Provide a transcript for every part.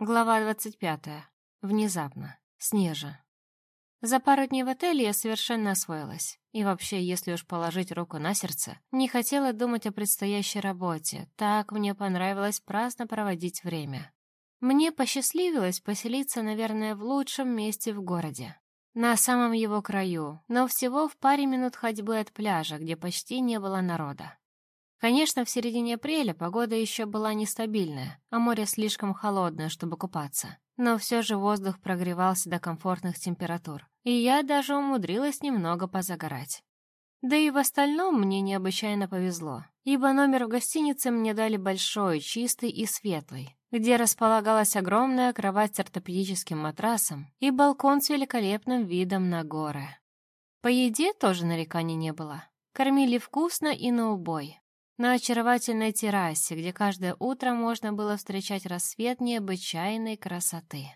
Глава двадцать пятая. Внезапно. Снежа. За пару дней в отеле я совершенно освоилась. И вообще, если уж положить руку на сердце, не хотела думать о предстоящей работе. Так мне понравилось праздно проводить время. Мне посчастливилось поселиться, наверное, в лучшем месте в городе. На самом его краю, но всего в паре минут ходьбы от пляжа, где почти не было народа. Конечно, в середине апреля погода еще была нестабильная, а море слишком холодное, чтобы купаться. Но все же воздух прогревался до комфортных температур, и я даже умудрилась немного позагорать. Да и в остальном мне необычайно повезло, ибо номер в гостинице мне дали большой, чистый и светлый, где располагалась огромная кровать с ортопедическим матрасом и балкон с великолепным видом на горы. По еде тоже нареканий не было. Кормили вкусно и на убой на очаровательной террасе, где каждое утро можно было встречать рассвет необычайной красоты.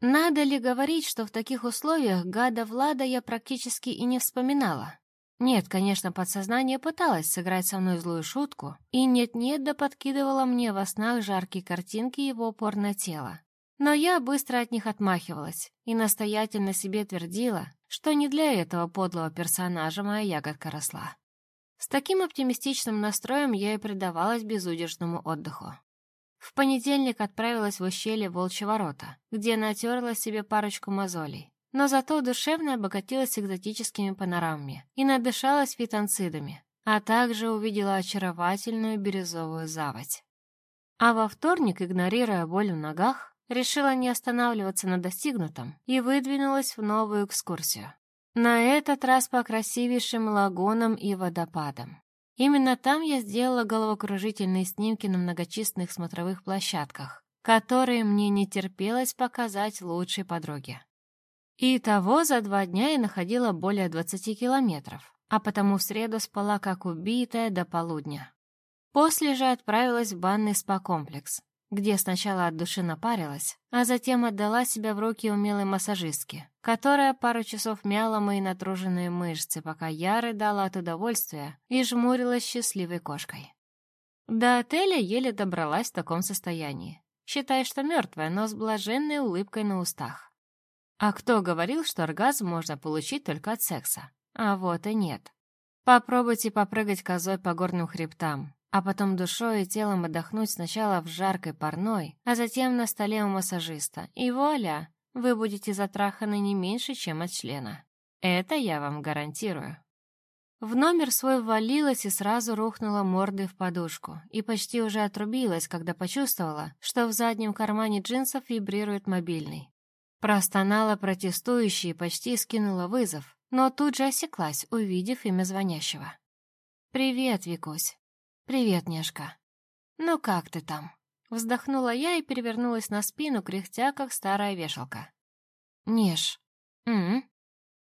Надо ли говорить, что в таких условиях гада Влада я практически и не вспоминала? Нет, конечно, подсознание пыталось сыграть со мной злую шутку, и нет-нет да подкидывала мне во снах жаркие картинки его порно-тела. Но я быстро от них отмахивалась и настоятельно себе твердила, что не для этого подлого персонажа моя ягодка росла. С таким оптимистичным настроем я и предавалась безудержному отдыху. В понедельник отправилась в ущелье Волчьи ворота, где натерла себе парочку мозолей, но зато душевно обогатилась экзотическими панорамами и надышалась фитонцидами, а также увидела очаровательную бирюзовую заводь. А во вторник, игнорируя боль в ногах, решила не останавливаться на достигнутом и выдвинулась в новую экскурсию. На этот раз по красивейшим лагунам и водопадам. Именно там я сделала головокружительные снимки на многочисленных смотровых площадках, которые мне не терпелось показать лучшей подруге. И того за два дня я находила более 20 километров, а потому в среду спала как убитая до полудня. После же отправилась в банный спа-комплекс, где сначала от души напарилась, а затем отдала себя в руки умелой массажистке, которая пару часов мяла мои натруженные мышцы, пока я рыдала от удовольствия и жмурилась счастливой кошкой. До отеля еле добралась в таком состоянии. Считай, что мертвая, но с блаженной улыбкой на устах. А кто говорил, что оргазм можно получить только от секса? А вот и нет. Попробуйте попрыгать козой по горным хребтам, а потом душой и телом отдохнуть сначала в жаркой парной, а затем на столе у массажиста. И вуаля, вы будете затраханы не меньше, чем от члена. Это я вам гарантирую. В номер свой ввалилась и сразу рухнула мордой в подушку, и почти уже отрубилась, когда почувствовала, что в заднем кармане джинсов вибрирует мобильный. Простонала протестующий и почти скинула вызов, но тут же осеклась, увидев имя звонящего. «Привет, Викусь. «Привет, Нежка. Ну как ты там?» Вздохнула я и перевернулась на спину, кряхтя, как старая вешалка. «Неж, м,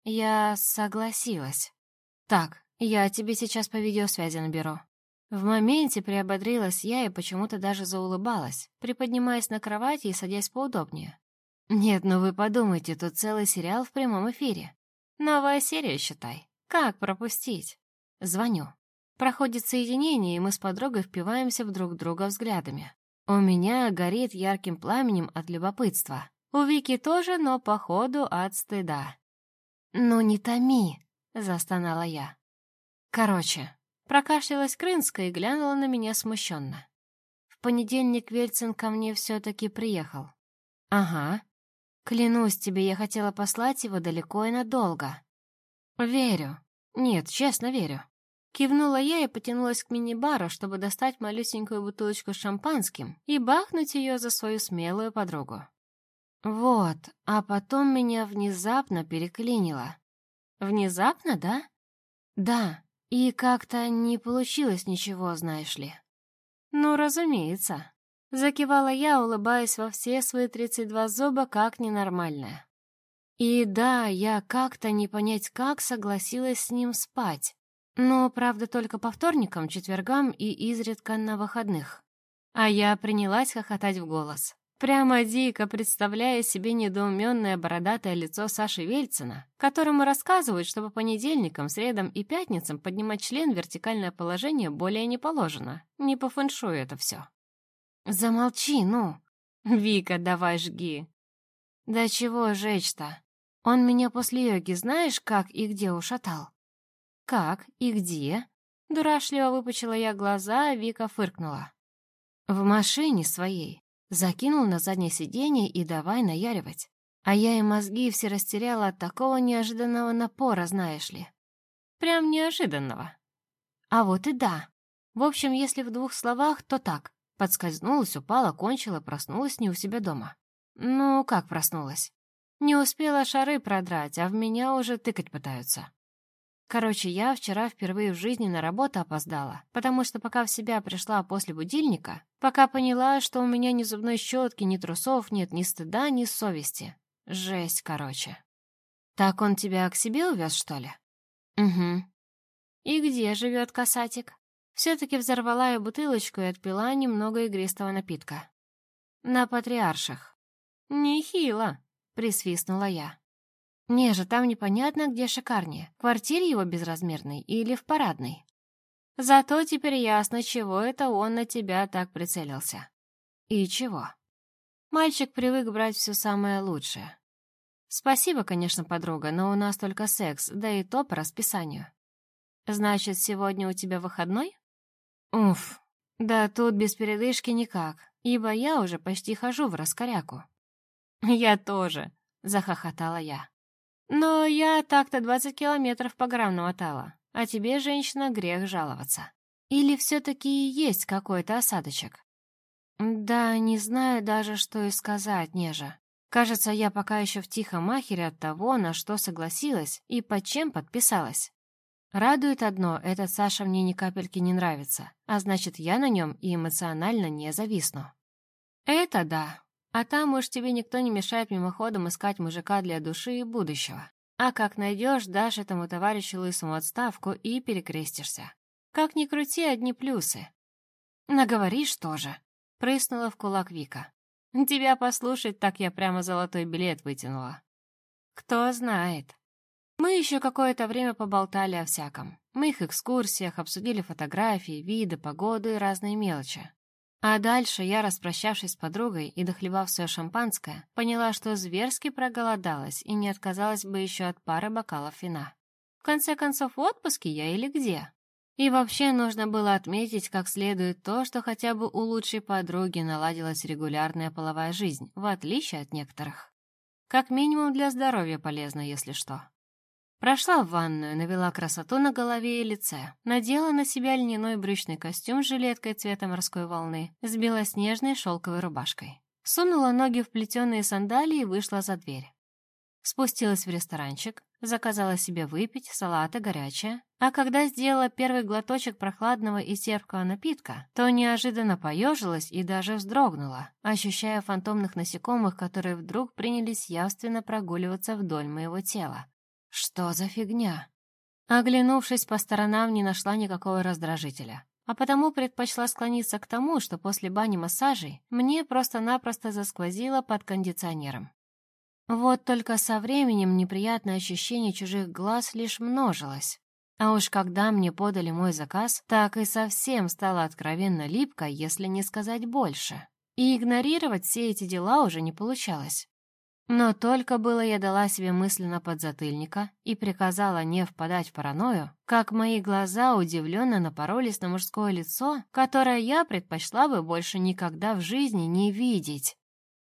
я согласилась. Так, я тебе сейчас по видеосвязи наберу». В моменте приободрилась я и почему-то даже заулыбалась, приподнимаясь на кровати и садясь поудобнее. «Нет, ну вы подумайте, тут целый сериал в прямом эфире. Новая серия, считай. Как пропустить?» Звоню. Проходит соединение, и мы с подругой впиваемся в друг друга взглядами. У меня горит ярким пламенем от любопытства. У Вики тоже, но, походу, от стыда. «Ну не томи!» — застонала я. Короче, прокашлялась Крынская и глянула на меня смущенно. В понедельник Вельцин ко мне все-таки приехал. «Ага. Клянусь тебе, я хотела послать его далеко и надолго». «Верю. Нет, честно верю. Кивнула я и потянулась к мини-бару, чтобы достать малюсенькую бутылочку с шампанским и бахнуть ее за свою смелую подругу. Вот, а потом меня внезапно переклинило. Внезапно, да? Да, и как-то не получилось ничего, знаешь ли. Ну, разумеется. Закивала я, улыбаясь во все свои тридцать два зуба, как ненормальная. И да, я как-то не понять как согласилась с ним спать. Но, правда, только по вторникам, четвергам и изредка на выходных. А я принялась хохотать в голос. Прямо дико представляя себе недоуменное бородатое лицо Саши Вельцина, которому рассказывают, что по понедельникам, средам и пятницам поднимать член в вертикальное положение более не положено. Не по фэншую это все. «Замолчи, ну!» Вика, давай жги. Да чего жечь-то? Он меня после йоги знаешь, как и где ушатал? Как и где? Дурашливо выпучила я глаза, а Вика фыркнула. В машине своей. Закинул на заднее сиденье и давай наяривать. А я и мозги все растеряла от такого неожиданного напора, знаешь ли. Прям неожиданного. А вот и да. В общем, если в двух словах, то так. Подскользнулась, упала, кончила, проснулась не у себя дома. Ну, как проснулась? Не успела шары продрать, а в меня уже тыкать пытаются. Короче, я вчера впервые в жизни на работу опоздала, потому что пока в себя пришла после будильника, пока поняла, что у меня ни зубной щетки, ни трусов нет, ни стыда, ни совести. Жесть, короче. Так он тебя к себе увез, что ли? Угу. И где живет касатик? Все-таки взорвала я бутылочку и отпила немного игристого напитка. На патриарших. Нехило, присвистнула я. Не же, там непонятно, где шикарнее, в квартире его безразмерной или в парадной. Зато теперь ясно, чего это он на тебя так прицелился. И чего. Мальчик привык брать все самое лучшее. Спасибо, конечно, подруга, но у нас только секс, да и то по расписанию. Значит, сегодня у тебя выходной? Уф, да тут без передышки никак, ибо я уже почти хожу в раскоряку. Я тоже, захохотала я. Но я так-то двадцать километров по грамм намотала, а тебе, женщина, грех жаловаться. Или все-таки есть какой-то осадочек? Да, не знаю даже, что и сказать, Нежа. Кажется, я пока еще в тихом ахере от того, на что согласилась и под чем подписалась. Радует одно, этот Саша мне ни капельки не нравится, а значит, я на нем и эмоционально не зависну. Это да, а там уж тебе никто не мешает мимоходом искать мужика для души и будущего. А как найдешь, дашь этому товарищу лысому отставку и перекрестишься. Как ни крути, одни плюсы. Наговоришь тоже, прыснула в кулак Вика. Тебя послушать, так я прямо золотой билет вытянула. Кто знает. Мы еще какое-то время поболтали о всяком. Мы их экскурсиях, обсудили фотографии, виды, погоду и разные мелочи. А дальше я, распрощавшись с подругой и дохлебав свое шампанское, поняла, что зверски проголодалась и не отказалась бы еще от пары бокалов вина. В конце концов, в отпуске я или где? И вообще нужно было отметить как следует то, что хотя бы у лучшей подруги наладилась регулярная половая жизнь, в отличие от некоторых. Как минимум для здоровья полезно, если что. Прошла в ванную, навела красоту на голове и лице, надела на себя льняной брючный костюм с жилеткой цвета морской волны с белоснежной шелковой рубашкой. Сунула ноги в плетеные сандалии и вышла за дверь. Спустилась в ресторанчик, заказала себе выпить, салата горячее, а когда сделала первый глоточек прохладного и терпкого напитка, то неожиданно поежилась и даже вздрогнула, ощущая фантомных насекомых, которые вдруг принялись явственно прогуливаться вдоль моего тела. Что за фигня? Оглянувшись по сторонам, не нашла никакого раздражителя. А потому предпочла склониться к тому, что после бани-массажей мне просто-напросто засквозило под кондиционером. Вот только со временем неприятное ощущение чужих глаз лишь множилось. А уж когда мне подали мой заказ, так и совсем стало откровенно липко, если не сказать больше. И игнорировать все эти дела уже не получалось. Но только было я дала себе мысленно подзатыльника и приказала не впадать в паранойю, как мои глаза удивленно напоролись на мужское лицо, которое я предпочла бы больше никогда в жизни не видеть.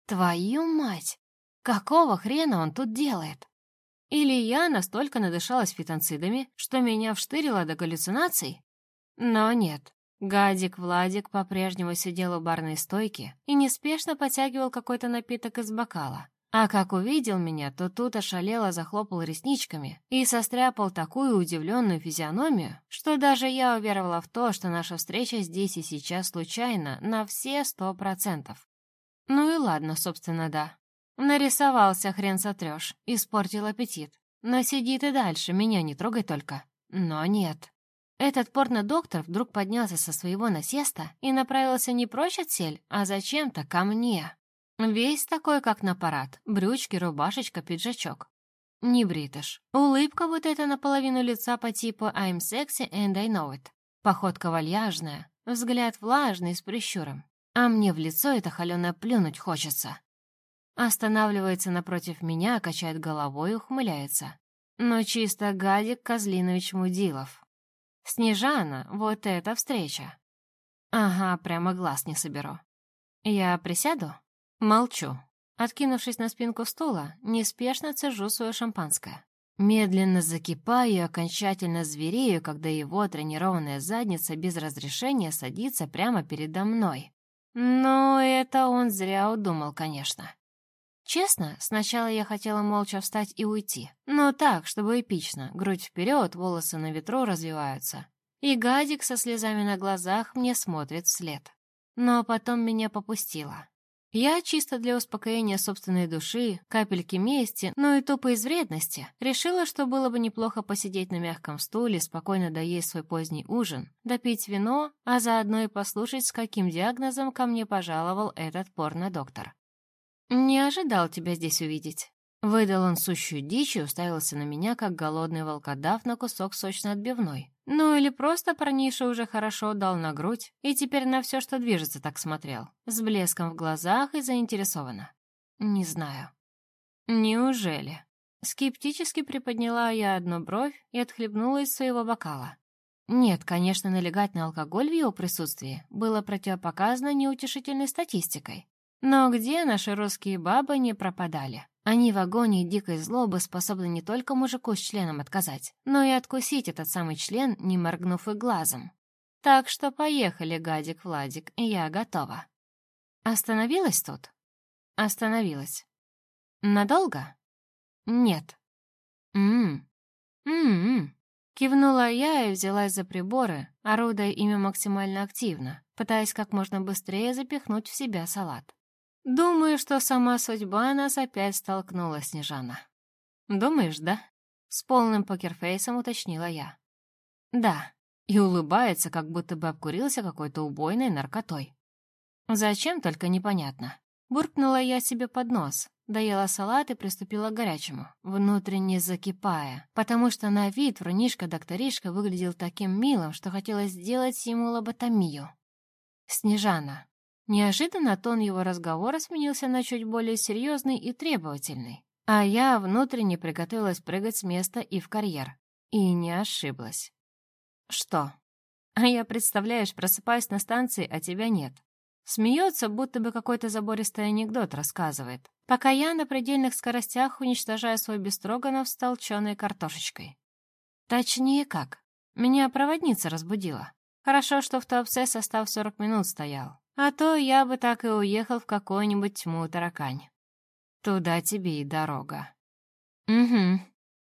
Твою мать! Какого хрена он тут делает? Или я настолько надышалась фитонцидами, что меня вштырило до галлюцинаций? Но нет. Гадик Владик по-прежнему сидел у барной стойки и неспешно потягивал какой-то напиток из бокала, а как увидел меня, то тут ошалело захлопал ресничками и состряпал такую удивленную физиономию, что даже я уверовала в то, что наша встреча здесь и сейчас случайна на все сто процентов. Ну и ладно, собственно, да. Нарисовался, хрен сотрешь, испортил аппетит. Но сиди ты дальше, меня не трогай только. Но нет. Этот порно-доктор вдруг поднялся со своего насеста и направился не прочь от сель, а зачем-то ко мне. Весь такой, как на парад. Брючки, рубашечка, пиджачок. Не бритыш. Улыбка вот эта наполовину лица по типу «I'm sexy and I know it». Походка вальяжная, взгляд влажный с прищуром. а мне в лицо это холеное плюнуть хочется. Останавливается напротив меня, качает головой и ухмыляется. Но чисто Гадик Козлинович Мудилов. Снежана, вот эта встреча. Ага, прямо глаз не соберу. Я присяду? Молчу. Откинувшись на спинку стула, неспешно цежу свое шампанское. Медленно закипаю и окончательно зверею, когда его тренированная задница без разрешения садится прямо передо мной. Но это он зря удумал, конечно. Честно, сначала я хотела молча встать и уйти. Но так, чтобы эпично. Грудь вперед, волосы на ветру развиваются. И гадик со слезами на глазах мне смотрит вслед. Но потом меня попустило. Я чисто для успокоения собственной души, капельки мести, но и тупо из вредности, решила, что было бы неплохо посидеть на мягком стуле, спокойно доесть свой поздний ужин, допить вино, а заодно и послушать, с каким диагнозом ко мне пожаловал этот порно-доктор. «Не ожидал тебя здесь увидеть». Выдал он сущую дичь и уставился на меня, как голодный волкодав на кусок сочно отбивной. Ну или просто парниша уже хорошо дал на грудь и теперь на все, что движется, так смотрел. С блеском в глазах и заинтересованно. Не знаю. Неужели? Скептически приподняла я одну бровь и отхлебнула из своего бокала. Нет, конечно, налегать на алкоголь в его присутствии было противопоказано неутешительной статистикой. Но где наши русские бабы не пропадали? Они в агонии дикой злобы способны не только мужику с членом отказать, но и откусить этот самый член, не моргнув и глазом. Так что поехали, гадик Владик, я готова. Остановилась тут? Остановилась. Надолго? Нет. Ммм. Ммм. Кивнула я и взялась за приборы, орудуя ими максимально активно, пытаясь как можно быстрее запихнуть в себя салат. Думаю, что сама судьба нас опять столкнула, Снежана. Думаешь, да? С полным покерфейсом уточнила я. Да. И улыбается, как будто бы обкурился какой-то убойной наркотой. Зачем, только непонятно. Буркнула я себе под нос, доела салат и приступила к горячему, внутренне закипая, потому что на вид врунишка-докторишка выглядел таким милым, что хотелось сделать ему лоботомию. «Снежана, Неожиданно тон его разговора сменился на чуть более серьезный и требовательный, а я внутренне приготовилась прыгать с места и в карьер. И не ошиблась. «Что?» «А я, представляешь, просыпаюсь на станции, а тебя нет». Смеется, будто бы какой-то забористый анекдот рассказывает, пока я на предельных скоростях уничтожаю свой бестроганов с толченой картошечкой. Точнее как, меня проводница разбудила. Хорошо, что в ТОПСе состав 40 минут стоял. А то я бы так и уехал в какую-нибудь тьму таракань. Туда тебе и дорога. Угу.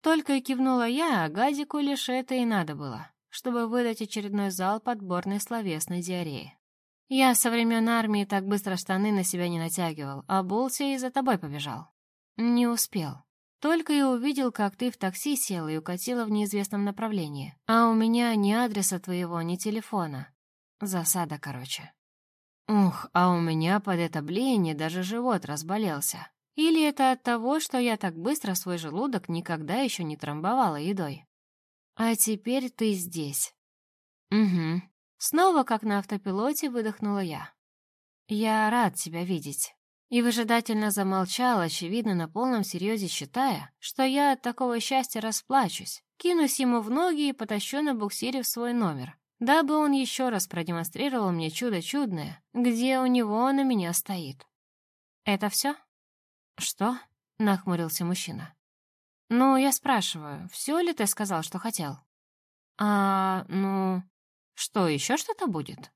Только и кивнула я, а Газику лишь это и надо было, чтобы выдать очередной зал подборной словесной диареи. Я со времен армии так быстро штаны на себя не натягивал, а Болси и за тобой побежал. Не успел. Только и увидел, как ты в такси села и укатила в неизвестном направлении. А у меня ни адреса твоего, ни телефона. Засада, короче. Ух, а у меня под это блеяние даже живот разболелся. Или это от того, что я так быстро свой желудок никогда еще не трамбовала едой? А теперь ты здесь. Угу. Снова, как на автопилоте, выдохнула я. Я рад тебя видеть. И выжидательно замолчал, очевидно, на полном серьезе считая, что я от такого счастья расплачусь, кинусь ему в ноги и потащу на буксире в свой номер, дабы он еще раз продемонстрировал мне чудо чудное, где у него на меня стоит. «Это все?» «Что?» — нахмурился мужчина. «Ну, я спрашиваю, все ли ты сказал, что хотел?» «А, ну... Что, еще что-то будет?»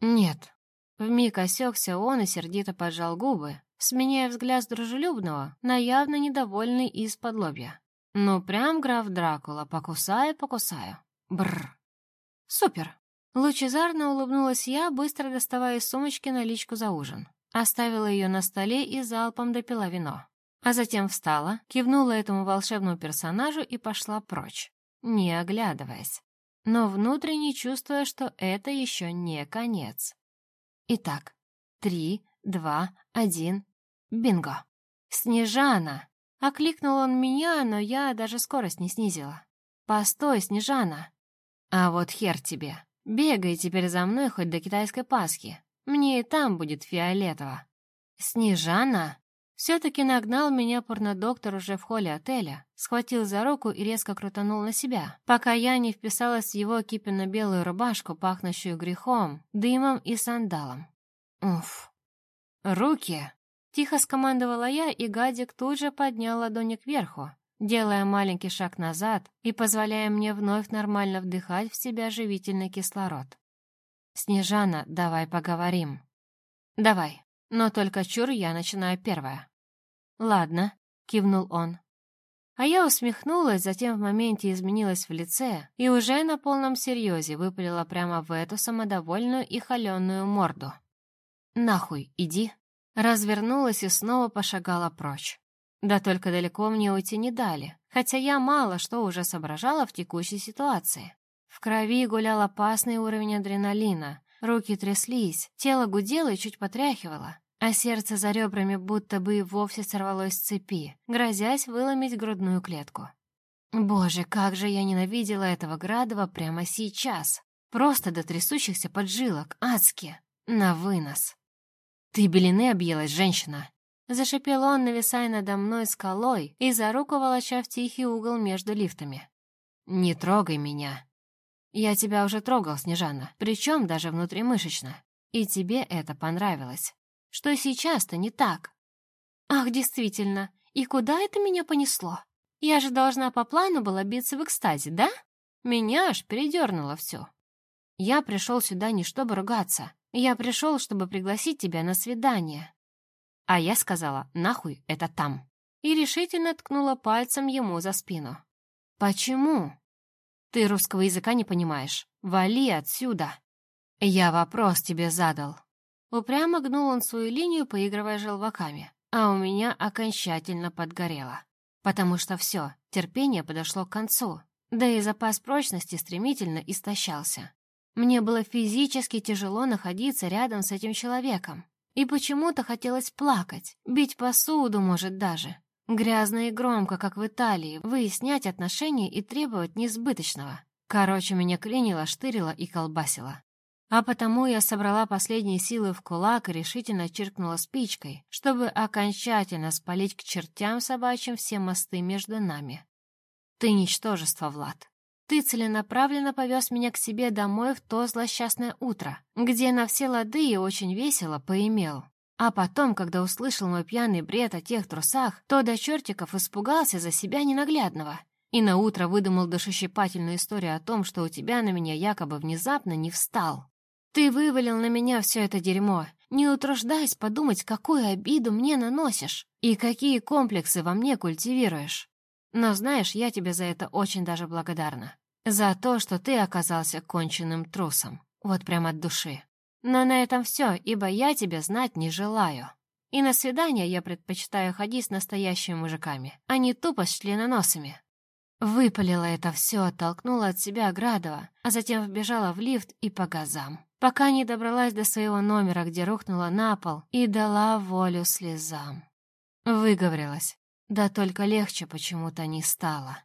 «Нет». Вмиг осекся он и сердито поджал губы, сменяя взгляд дружелюбного на явно недовольный из-под лобья. «Ну, прям граф Дракула, покусаю, покусаю. Бррр». «Супер!» Лучезарно улыбнулась я, быстро доставая из сумочки наличку за ужин. Оставила ее на столе и залпом допила вино. А затем встала, кивнула этому волшебному персонажу и пошла прочь, не оглядываясь, но внутренне чувствуя, что это еще не конец. Итак, три, два, один, бинго! «Снежана!» — окликнул он меня, но я даже скорость не снизила. «Постой, Снежана!» А вот хер тебе. Бегай теперь за мной хоть до китайской Пасхи. Мне и там будет фиолетово. Снежана все-таки нагнал меня порнодоктор уже в холле отеля, схватил за руку и резко крутанул на себя, пока я не вписалась в его кипенно-белую рубашку, пахнущую грехом, дымом и сандалом. Уф. «Руки!» — тихо скомандовала я, и гадик тут же поднял ладони кверху, делая маленький шаг назад и позволяя мне вновь нормально вдыхать в себя живительный кислород. «Снежана, давай поговорим». «Давай, но только чур я начинаю первая». «Ладно», — кивнул он. А я усмехнулась, затем в моменте изменилась в лице и уже на полном серьезе выпалила прямо в эту самодовольную и холеную морду. «Нахуй, иди!» Развернулась и снова пошагала прочь. Да только далеко мне уйти не дали, хотя я мало что уже соображала в текущей ситуации. В крови гулял опасный уровень адреналина, руки тряслись, тело гудело и чуть потряхивало, а сердце за ребрами будто бы и вовсе сорвалось с цепи, грозясь выломить грудную клетку. Боже, как же я ненавидела этого Градова прямо сейчас! Просто до трясущихся поджилок, адски, на вынос. «Ты белины объелась, женщина!» Зашипел он, нависая надо мной скалой и за руку волоча в тихий угол между лифтами. «Не трогай меня!» «Я тебя уже трогал, Снежана, причем даже внутримышечно. И тебе это понравилось. Что сейчас-то не так?» «Ах, действительно, и куда это меня понесло? Я же должна по плану была биться в экстазе, да? Меня аж передернуло все. Я пришел сюда не чтобы ругаться. Я пришел, чтобы пригласить тебя на свидание. А я сказала, нахуй это там. И решительно ткнула пальцем ему за спину. «Почему?» «Ты русского языка не понимаешь. Вали отсюда!» «Я вопрос тебе задал». Упрямо гнул он свою линию, поигрывая желваками, а у меня окончательно подгорело. Потому что все, терпение подошло к концу, да и запас прочности стремительно истощался. Мне было физически тяжело находиться рядом с этим человеком. И почему-то хотелось плакать, бить посуду, может, даже. Грязно и громко, как в Италии, выяснять отношения и требовать несбыточного. Короче, меня клинило, штырило и колбасило. А потому я собрала последние силы в кулак и решительно чиркнула спичкой, чтобы окончательно спалить к чертям собачьим все мосты между нами. Ты ничтожество, Влад. Ты целенаправленно повез меня к себе домой в то злосчастное утро, где на все лады и очень весело поимел. А потом, когда услышал мой пьяный бред о тех трусах, то до чертиков испугался за себя ненаглядного. И на утро выдумал душещипательную историю о том, что у тебя на меня якобы внезапно не встал. Ты вывалил на меня все это дерьмо, не утруждаясь подумать, какую обиду мне наносишь и какие комплексы во мне культивируешь. Но знаешь, я тебе за это очень даже благодарна. За то, что ты оказался конченным трусом. Вот прям от души. Но на этом все, ибо я тебя знать не желаю. И на свидание я предпочитаю ходить с настоящими мужиками, а не тупо с членоносами. Выпалила это все, оттолкнула от себя Градова, а затем вбежала в лифт и по газам, пока не добралась до своего номера, где рухнула на пол и дала волю слезам. Выговорилась. Да только легче почему-то не стало.